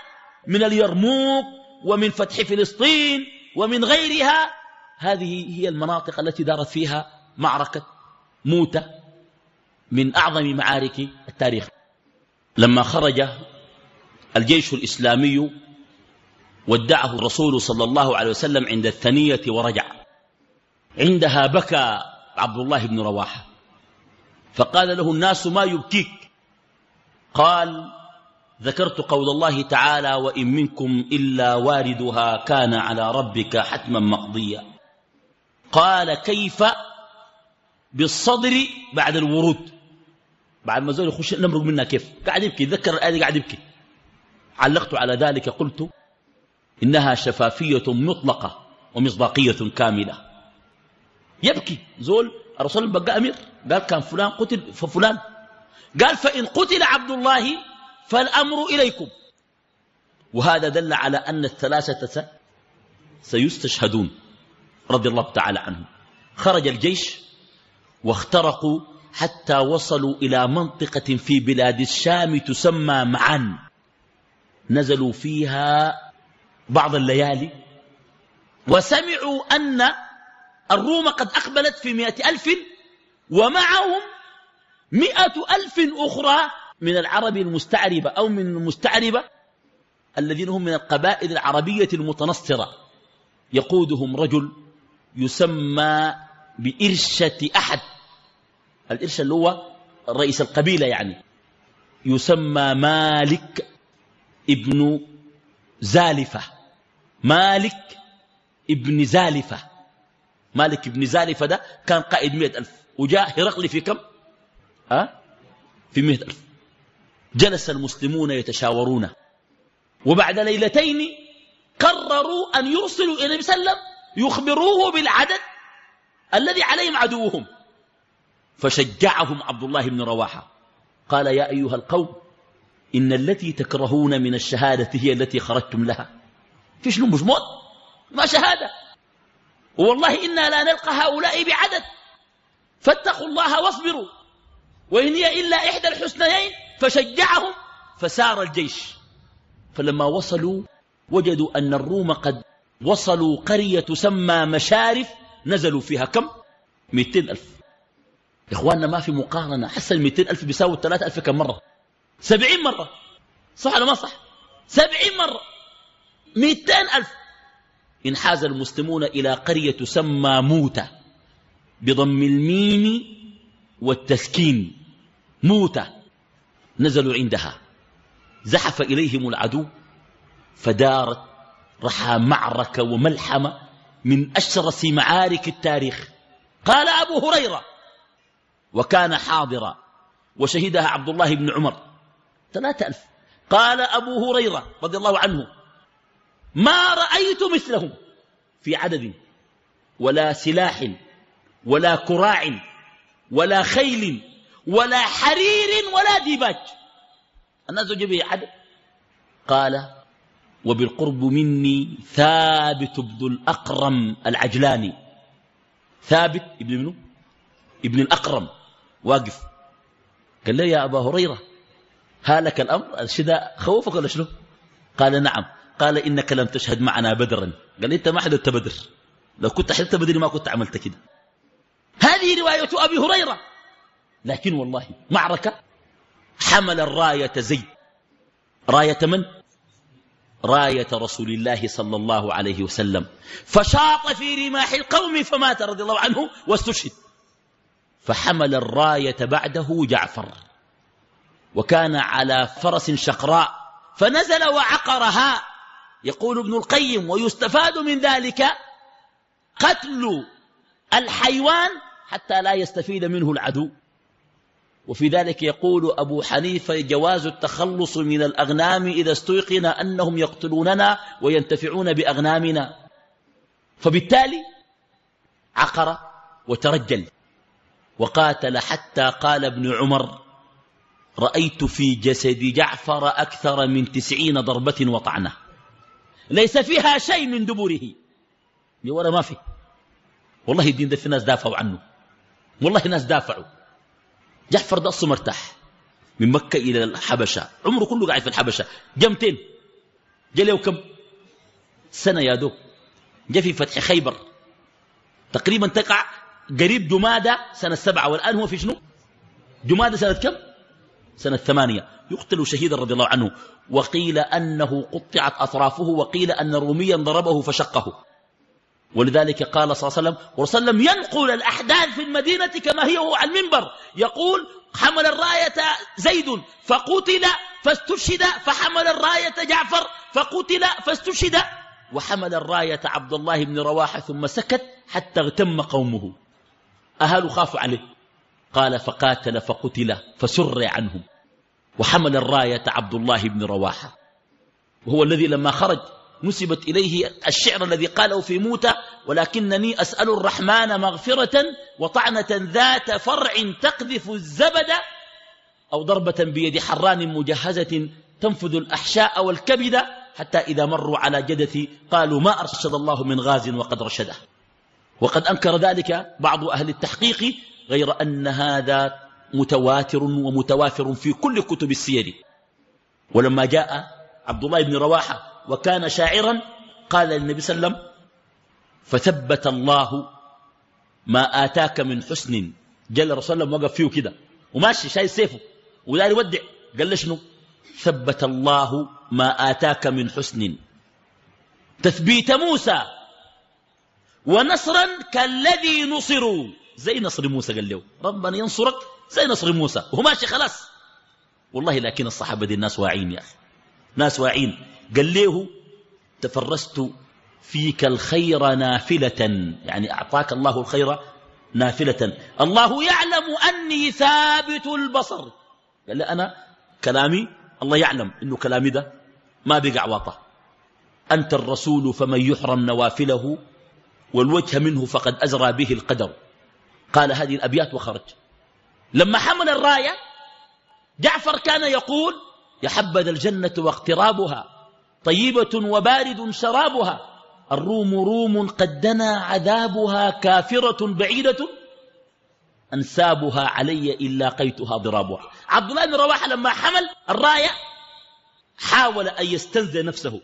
من اليرموك ومن فتح فلسطين ومن غيرها. هذه هي المناطق التي دارت فيها معركة موتة من أعظم معارك التاريخ. لما خرج الجيش الإسلامي ودعه الرسول صلى الله عليه وسلم عند الثنية ورجع. عندها بكى عبد الله بن رواحة. فقال له الناس ما يبكيك؟ قال ذكرت قول الله تعالى وإن منكم إلا واردها كان على ربك حتما مقضيا قال كيف؟ بالصدر بعد الورود. بعد ما زول يخش نمرق منها كيف؟ قاعد يبكي ذكر الآية قاعد يبكي. علقت على ذلك قلت إنها شفافية مطلقة ومصداقية كاملة. يبكي. زول الرسول بقى أمير. قال كان فلان قتل ففلان. قال فإن قتل عبد الله فالأمر إليكم. وهذا دل على أن الثلاثة سيستشهدون رضي الله تعالى عنهم. خرج الجيش واخترقوا حتى وصلوا إلى منطقة في بلاد الشام تسمى معان. نزلوا فيها بعض الليالي. وسمعوا أن الروم قد أقبلت في مئة ألف ومعهم مئة ألف أخرى من العرب المستعربة أو من المستعربة الذين هم من القبائل العربية المتنصرة. يقودهم رجل يسمى بإرشة أحد. الإرشة اللي هو رئيس القبيلة يعني. يسمى مالك ابن زالفة. مالك ابن زالفة. مالك بن زالفة ده كان قائد مئة ألف. وجاء هرقل في كم؟ أه؟ في مئة ألف. جلس المسلمون يتشاورون. وبعد ليلتين قرروا أن يرسلوا إلى النبي صلى الله عليه وسلم يخبروه بالعدد الذي عليهم عدوهم. فشجعهم عبد الله بن رواحة. قال يا أيها القوم إن التي تكرهون من الشهادة هي التي خرجتم لها. في شنو مش موت ما شهادة. والله إنا لا نلقى هؤلاء بعدد. فاتقوا الله واصبروا. وإن هي إلا إحدى الحسنيين فشجعهم. فسار الجيش. فلما وصلوا وجدوا أن الروم قد وصلوا قرية تسمى مشارف. نزلوا فيها كم؟ مئتين ألف. يا إخواننا ما في مقارنة. حس المئتين ألف بيساوي الثلاثة ألف كم مرة؟ سبعين مرة. صح ولا ما صح؟ سبعين مرة. مئتين ألف. انحاز المسلمون إلى قرية تسمى موتة بضم الميم والتسكين. موتة نزلوا عندها. زحف إليهم العدو فدارت رحى معركة وملحمة من أشرس معارك التاريخ. قال أبو هريرة وكان حاضرا وشهدها عبد الله بن عمر. ثلاثة ألف. قال أبو هريرة رضي الله عنه ما رأيت مثلهم في عدد ولا سلاح ولا كراع ولا خيل ولا حرير ولا ديباج. الناس جبه عدد. قال وبالقرب مني ثابت بن الأقرم العجلاني. ثابت ابن منه ابن الأقرم. واقف. قال له يا أبا هريرة هالك الأمر؟ الشداء خوفك ولا شنو؟ قال نعم. قال إنك لم تشهد معنا بدرا. قال أنت ما حدثت بدر. لو كنت حدثت بدر ما كنت عملت كده. هذه رواية أبي هريرة. لكن والله معركة. حمل الراية زيد. راية من؟ راية رسول الله صلى الله عليه وسلم. فشاط في رماح القوم فمات رضي الله عنه واستشهد. فحمل الراية بعده جعفر. وكان على فرس شقراء. فنزل وعقرها. يقول ابن القيم ويستفاد من ذلك قتل الحيوان حتى لا يستفيد منه العدو. وفي ذلك يقول أبو حنيفة جواز التخلص من الأغنام إذا استيقن أنهم يقتلوننا وينتفعون بأغنامنا. فبالتالي عقر وترجل وقاتل حتى قال ابن عمر رأيت في جسد جعفر أكثر من تسعين ضربة وطعنة. ليس فيها شيء من دبره ولا ما في. والله الدين ده في ناس دافعوا عنه. والله ناس دافعوا. جعفر ده أصله مرتاح. من مكة إلى الحبشة. عمره كله قاعد في الحبشة. جمتين جا له كم؟ سنة يا دوب. جا في فتح خيبر. تقريبا تقع قريب جمادة سنة سبعة والآن هو في شنو؟ جمادة سنة كم؟ سنة ثمانية. يقتل شهيدا رضي الله عنه. وقيل أنه قطعت أطرافه وقيل أن روميا ضربه فشقه. ولذلك قال صلى الله عليه وسلم وسلم ينقل الأحداث في المدينة كما هي وهو على المنبر. يقول حمل الراية زيد فقتل فاستشهد فحمل الراية جعفر فقتل فاستشهد. وحمل الراية عبد الله بن رواحة ثم سكت حتى اغتم قومه. أهل خافوا عليه. قال فقاتل فقتل فسر عنهم وحمل الراية عبد الله بن رواحة وهو الذي لما خرج نسبت إليه الشعر الذي قاله في موتى ولكنني أسأل الرحمن مغفرة وطعنة ذات فرع تقذف الزبد أو ضربة بيد حران مجهزة تنفذ الأحشاء والكبد حتى إذا مروا على جدثي قالوا ما أرشد الله من غاز وقد رشده. وقد أنكر ذلك بعض أهل التحقيق غير أن هذا متواتر ومتوافر في كل كتب السير. ولما جاء عبد الله بن رواحة وكان شاعرا قال للنبي صلى الله عليه وسلم فثبت الله ما آتاك من حسن. جل رسول الله وقف فيه كده وماشي شايل سيفه وداري يودع. قال له شنو؟ ثبت الله ما آتاك من حسن. تثبيت موسى ونصرا كالذي نصروا. زي نصر موسى قال له ربنا ينصرك زي نصر موسى. وهو ماشي خلاص. والله لكن الصحابة دي الناس واعين يا أخي. ناس واعين قال له تفرست فيك الخير نافلة. يعني أعطاك الله الخير نافلة. الله يعلم أني ثابت البصر. قال له أنا كلامي الله يعلم إنه كلامي ده ما بقع واطة أنت الرسول فمن يحرم نوافله والوجه منه فقد أزرى به القدر. قال هذه الأبيات وخرج. لما حمل الراية جعفر كان يقول يحبذ الجنة واقترابها طيبة وبارد شرابها الروم روم قد دنا عذابها كافرة بعيدة أنسابها علي إلا قيتها ضرابها. عبد الله بن رواحة لما حمل الراية حاول أن يستنزل نفسه.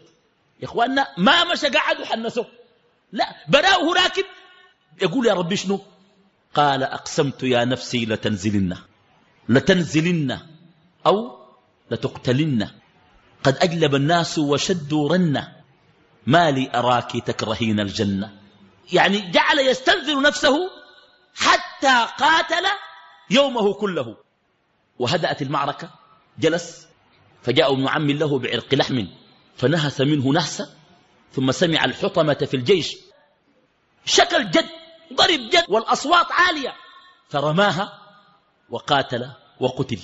يا إخواننا ما مشى قعد وحنسه لا براوه راكب يقول يا ربي شنو؟ قال أقسمت يا نفسي لتنزلن. لتنزلن أو لتقتلن. قد أجلب الناس وشدوا رنة ما لي أراك تكرهين الجنة. يعني جعل يستنزل نفسه حتى قاتل يومه كله. وهدأت المعركة جلس فجاء ابن عم له بعرق لحم فنهس منه نهسة ثم سمع الحطمة في الجيش. شكل جد ضرب جد والأصوات عالية. فرماها وقاتل وقتل.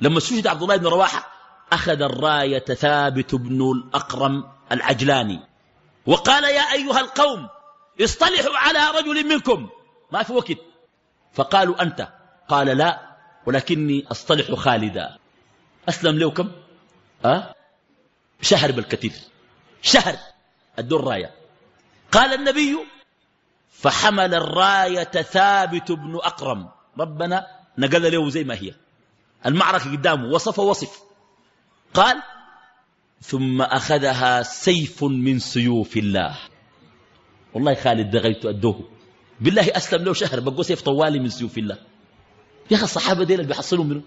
لما استشهد عبد الله بن رواحة أخذ الراية ثابت بن الأقرم العجلاني. وقال يا أيها القوم اصطلحوا على رجل منكم. ما في وقت. فقالوا أنت. قال لا ولكني أصطلح خالدا. أسلم له كم؟ أه؟ شهر بالكثير. شهر. الدور راية. قال النبي فحمل الراية ثابت بن أقرم. ربنا نقل له زي ما هي. المعركة قدامه وصف وصف. قال ثم أخذها سيف من سيوف الله. والله خالد دغيت أدوه. بالله أسلم له شهر بقوا سيف طوالي من سيوف الله. يا أخي الصحابة ديل اللي بيحصلوا منه.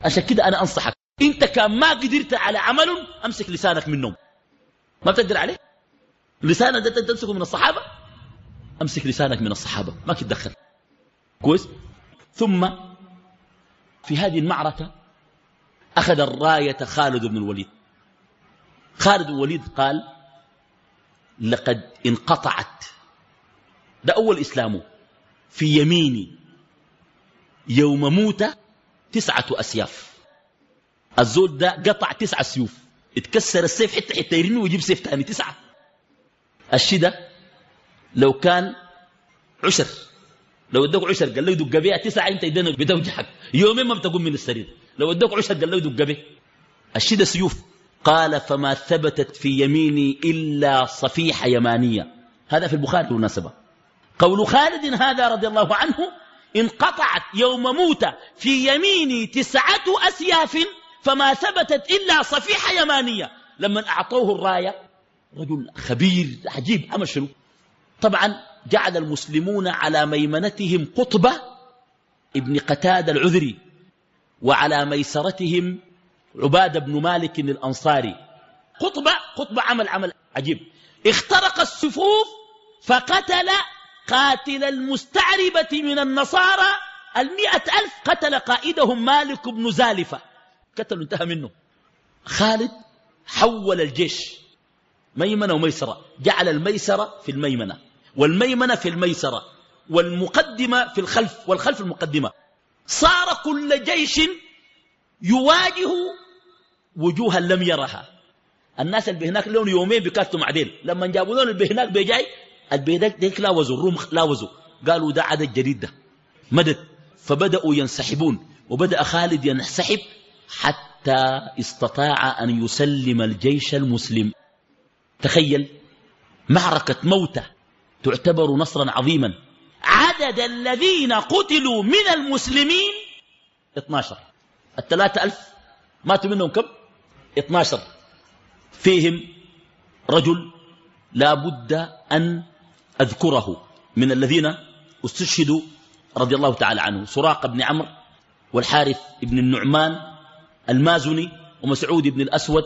عشان كده أنا أنصحك. أنت كان ما قدرت على عمل أمسك لسانك منهم. ما بتقدر عليه؟ لسانك ده تمسكه من الصحابة؟ أمسك لسانك من الصحابة ما تتدخل كويس؟ ثم في هذه المعركة أخذ الراية خالد بن الوليد. خالد بن الوليد قال لقد انقطعت. ده أول إسلامه في يميني. يوم موت تسعة أسياف. الزول ده قطع تسعة سيوف. اتكسر السيف حتى حتى يرمي ويجيب سيف تاني تسعة. الشدة لو كان عشر لو ادوك عشر قال له يدق بيها تسعة أنت يدينك بتوجعك يومين ما بتقوم من السرير. لو ادوك عشر قال له يدق بيه الشدة سيوف. قال فما ثبتت في يميني إلا صفيحة يمانية. هذا في البخاري بالمناسبة. قول خالد هذا رضي الله عنه انقطعت يوم موت في يميني تسعة أسياف فما ثبتت إلا صفيحة يمانية. لما أعطوه الراية رجل خبير عجيب عمل شنو؟ طبعا جعل المسلمون على ميمنتهم قطبة ابن قتاد العذري وعلى ميسرتهم عبادة بن مالك الأنصاري. قطبة قطبة عمل عمل عجيب. اخترق الصفوف فقتل قاتل المستعربة من النصارى المئة ألف قتل قائدهم مالك بن زالفة. قتل انتهى منه. خالد حول الجيش ميمنة وميسرة جعل الميسرة في الميمنة. والميمنة في الميسرة والمقدمة في الخلف والخلف المقدمة. صار كل جيش يواجه وجوها لم يرها. الناس اللي هناك لهم يومين بيكاتوا معدين. لما جابوا لهم اللي هناك بيجاي البيدك لاوزوا الروم لاوزوا قالوا ده عدد جديد ده. مدد. فبدأوا ينسحبون. وبدأ خالد ينسحب حتى استطاع أن يسلم الجيش المسلم. تخيل معركة موتة تعتبر نصرا عظيما. عدد الذين قتلوا من المسلمين 12 الثلاثة ألف ماتوا منهم كم؟ 12 فيهم رجل لا بد أن أذكره من الذين استشهدوا رضي الله تعالى عنه. سراق بن عمرو والحارث بن النعمان المازني ومسعود بن الأسود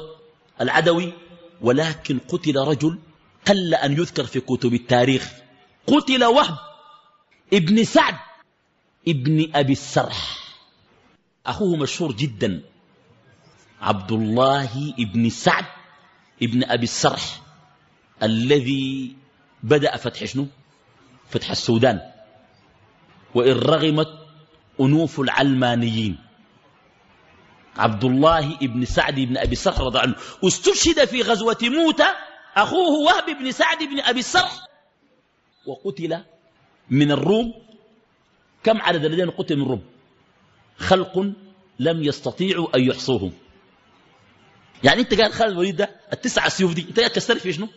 العدوي. ولكن قتل رجل قل أن يذكر في كتب التاريخ. قتل وهب ابن سعد ابن أبي السرح. أخوه مشهور جدا عبد الله ابن سعد ابن أبي السرح الذي بدأ فتح شنو؟ فتح السودان. وإن رغمت أنوف العلمانيين. عبد الله ابن سعد بن أبي السرح رضي عنه. استشهد في غزوة موتى أخوه وهب بن سعد بن أبي السرح وقتل من الروم. كم عدد الذين قتلوا من الروم؟ خلق لم يستطيعوا أن يحصوهم. يعني أنت قال خالد الوليد ده التسعة سيوف دي أنت قاعد تكسرت في شنو؟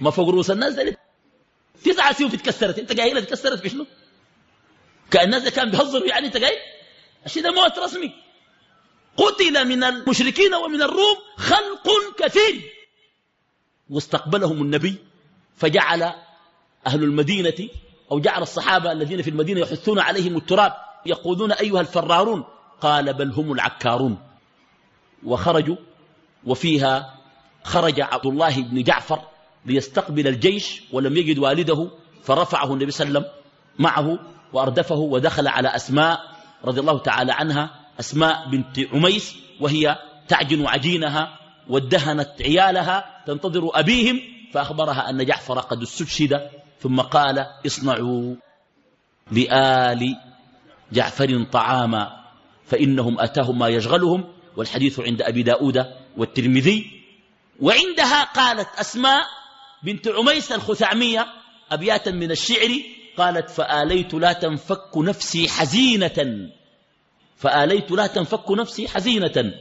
ما فوق رؤوس الناس ده. تسعة سيوف اتكسرت أنت قايل اتكسرت في شنو؟ كأن الناس كان بيهزروا يعني أنت قايل؟ الشيء ده موت رسمي. قتل من المشركين ومن الروم خلق كثير. واستقبلهم النبي فجعل أهل المدينة أو جعل الصحابة الذين في المدينة يحثون عليهم التراب يقولون أيها الفرارون؟ قال بل هم العكارون. وخرجوا وفيها خرج عبد الله بن جعفر ليستقبل الجيش ولم يجد والده فرفعه النبي صلى الله عليه وسلم معه وأردفه ودخل على أسماء رضي الله تعالى عنها أسماء بنت عميس وهي تعجن عجينها وادهنت عيالها تنتظر أبيهم فأخبرها أن جعفر قد استشهد ثم قال اصنعوا لآل جعفر طعاما فإنهم أتاهم ما يشغلهم والحديث عند أبي داود والترمذي. وعندها قالت أسماء بنت عميس الخثعمية أبياتا من الشعر قالت فآليت لا تنفك نفسي حزينة فآليت لا تنفك نفسي حزينة.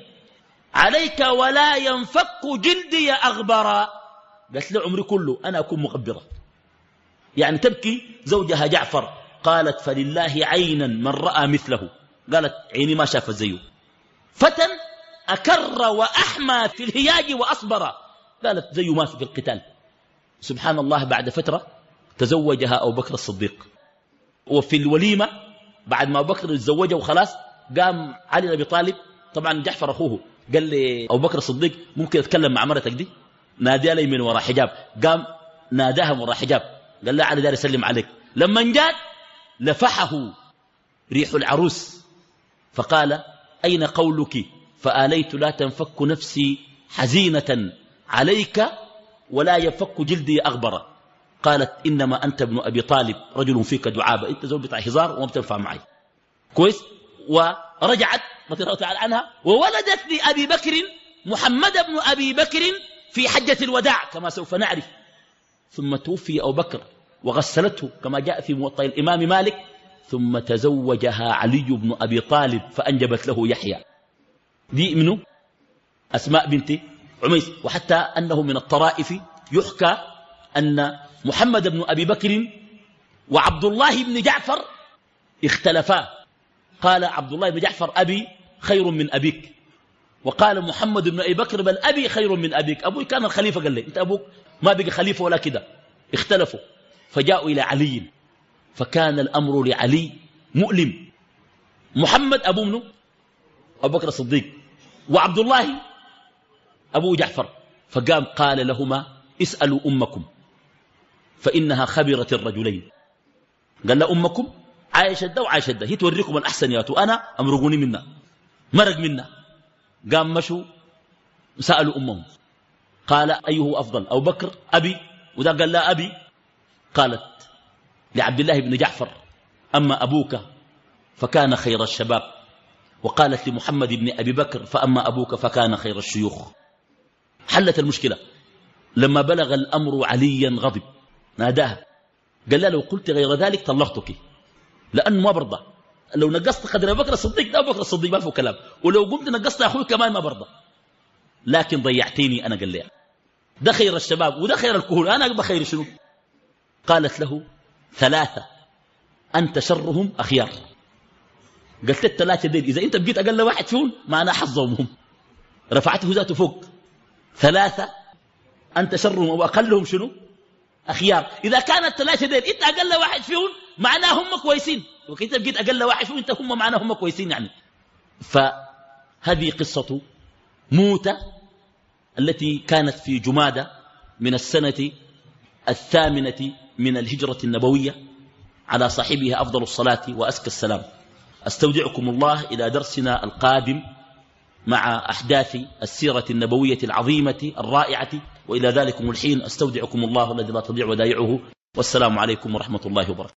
عليك ولا ينفك جلدي أغبرا. قالت له عمري كله أنا أكون مغبرة يعني تبكي زوجها جعفر. قالت فلله عينا من رأى مثله. قالت عيني ما شافت زيه. فتى أكر وأحمى في الهياج وأصبر. قالت زيه ما في القتال. سبحان الله بعد فترة تزوجها أبو بكر الصديق. وفي الوليمة بعد ما أبو بكر تزوجه وخلاص قام علي بن أبي طالب. طبعا جعفر أخوه. قال لي أبو بكر الصديق ممكن أتكلم مع مرتك دي؟ نادي لي من وراء حجاب. قام ناداها من وراء حجاب. قال لا علي دار يسلم عليك. لما جاء لفحه ريح العروس. فقال أين قولك؟ فآليت لا تنفك نفسي حزينة. عليك ولا يفك جلدي أغبر. قالت إنما أنت ابن أبي طالب. رجل فيك دعابة. أنت زول بتاع هزار وما بتنفع معي. كويس؟ ورجعت رضي الله تعالى عنها وولدت لأبي بكر محمد بن أبي بكر في حجة الوداع كما سوف نعرف. ثم توفي أبو بكر وغسلته كما جاء في موطأ الإمام مالك. ثم تزوجها علي بن أبي طالب فأنجبت له يحيى. دي منه أسماء بنت عميس. وحتى أنه من الطرائف يحكى أن محمد بن أبي بكر وعبد الله بن جعفر اختلفا. قال عبد الله بن جعفر أبي خير من أبيك. وقال محمد بن أبي بكر بل أبي خير من أبيك. أبوي كان الخليفة قال لي أنت أبوك ما بقى خليفة ولا كده. اختلفوا. فجاءوا إلى علي. فكان الأمر لعلي مؤلم. محمد أبو منه أبو بكر الصديق. وعبد الله أبو جعفر. فقام قال لهما اسألوا أمكم فإنها خبرت الرجلين. قال لا أمكم؟ عايشة ده وعايشة ده هي توريكم الأحسنيات وأنا أمرقوني منا. مرق منا. قام مشوا سألوا أمهم قال أيه أفضل؟ أو بكر أبي؟ وذا قال لا أبي. قالت لعبد الله بن جعفر أما أبوك فكان خير الشباب. وقالت لمحمد بن أبي بكر فأما أبوك فكان خير الشيوخ. حلت المشكلة. لما بلغ الأمر عليا غضب ناداها قال لا لو قلت غير ذلك طلقتك. لأنه ما برضى. لو نقصت قدر أبو بكر الصديق ده أبو بكر الصديق ما فيه كلام. ولو قمت نقصت أخوي كمان ما برضى. لكن ضيعتيني أنا قال لي. ده خير الشباب وده خير الكهول. أنا بخير شنو؟ قالت له ثلاثة. أنت شرهم أخيار. قلت الثلاثة دين إذا أنت بقيت أقل واحد فيهم معنا حظهم هم. رفعته ذاته فوق. ثلاثة. أنت شرهم وأقلهم شنو؟ أخيار. إذا كانت ثلاثة دين أنت أقل واحد فيهم معناه هم كويسين. وكنت بقيت أقل واحد فيهم أنت هم معناه هم كويسين يعني. فهذه قصة موتة التي كانت في جمادة من السنة الثامنة من الهجرة النبوية على صاحبها أفضل الصلاة وأسكى السلام. أستودعكم الله إلى درسنا القادم مع أحداث السيرة النبوية العظيمة الرائعة. وإلى ذلكم الحين أستودعكم الله الذي لا تضيع ودائعه. والسلام عليكم ورحمة الله وبركاته.